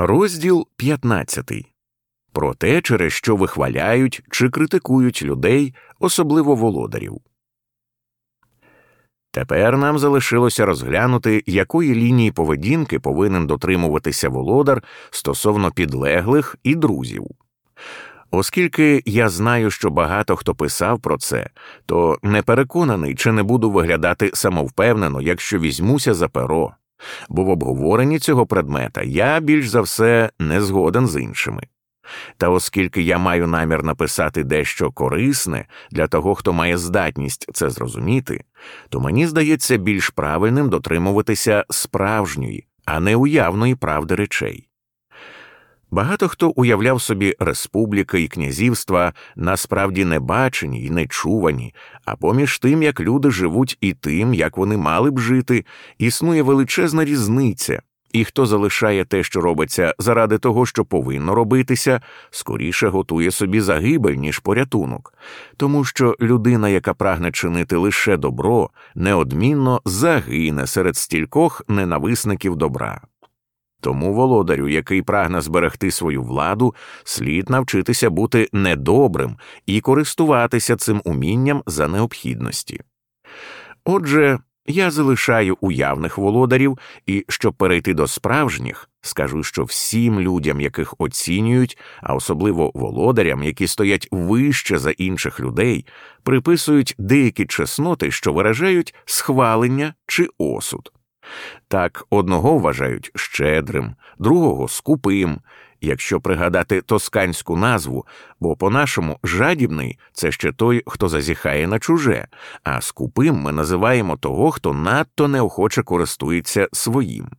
Розділ 15. Про те, через що вихваляють чи критикують людей, особливо володарів. Тепер нам залишилося розглянути, якої лінії поведінки повинен дотримуватися володар стосовно підлеглих і друзів. Оскільки я знаю, що багато хто писав про це, то не переконаний, чи не буду виглядати самовпевнено, якщо візьмуся за перо, бо в обговоренні цього предмета я більш за все не згоден з іншими. Та оскільки я маю намір написати дещо корисне для того, хто має здатність це зрозуміти, то мені здається більш правильним дотримуватися справжньої, а не уявної правди речей. Багато хто уявляв собі республіки і князівства насправді не бачені і не чувані, а поміж тим, як люди живуть і тим, як вони мали б жити, існує величезна різниця, і хто залишає те, що робиться заради того, що повинно робитися, скоріше готує собі загибель, ніж порятунок, тому що людина, яка прагне чинити лише добро, неодмінно загине серед стількох ненависників добра. Тому володарю, який прагне зберегти свою владу, слід навчитися бути недобрим і користуватися цим умінням за необхідності. Отже, я залишаю уявних володарів, і щоб перейти до справжніх, скажу, що всім людям, яких оцінюють, а особливо володарям, які стоять вище за інших людей, приписують деякі чесноти, що виражають схвалення чи осуд. Так, одного вважають щедрим, другого скупим, якщо пригадати тосканську назву, бо по-нашому жадібний це ще той, хто зазіхає на чуже, а скупим ми називаємо того, хто надто неохоче користується своїм.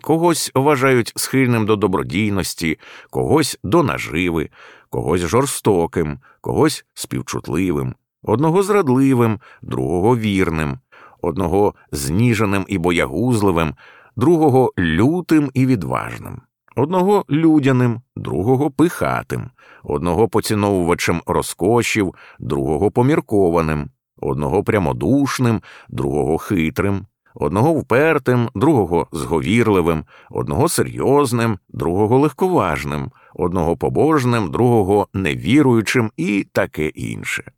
Когось вважають схильним до добродійності, когось до наживи, когось жорстоким, когось співчутливим, одного зрадливим, другого вірним одного зніженим і боягузливим, другого лютим і відважним, одного людяним, другого пихатим, одного поціновувачем розкошів, другого поміркованим, одного прямодушним, другого хитрим. Одного впертим, другого зговірливим, одного серйозним, другого легковажним, одного побожним, другого невіруючим і таке інше.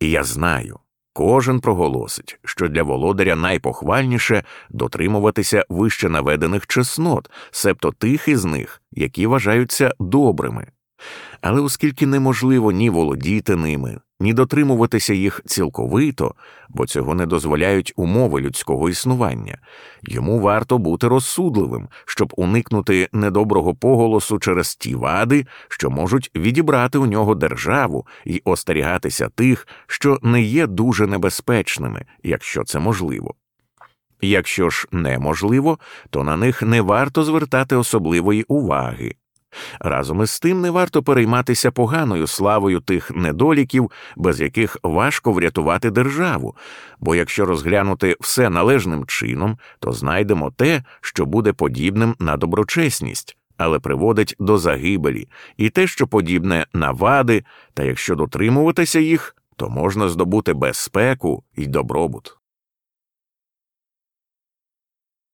І я знаю, Кожен проголосить, що для володаря найпохвальніше дотримуватися вище наведених чеснот, себто тих із них, які вважаються добрими. Але оскільки неможливо ні володіти ними, ні дотримуватися їх цілковито, бо цього не дозволяють умови людського існування, йому варто бути розсудливим, щоб уникнути недоброго поголосу через ті вади, що можуть відібрати у нього державу і остерігатися тих, що не є дуже небезпечними, якщо це можливо. Якщо ж неможливо, то на них не варто звертати особливої уваги. Разом із тим не варто перейматися поганою славою тих недоліків, без яких важко врятувати державу, бо якщо розглянути все належним чином, то знайдемо те, що буде подібним на доброчесність, але приводить до загибелі, і те, що подібне на вади, та якщо дотримуватися їх, то можна здобути безпеку і добробут.